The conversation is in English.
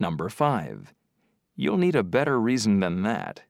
Number 5. You'll need a better reason than that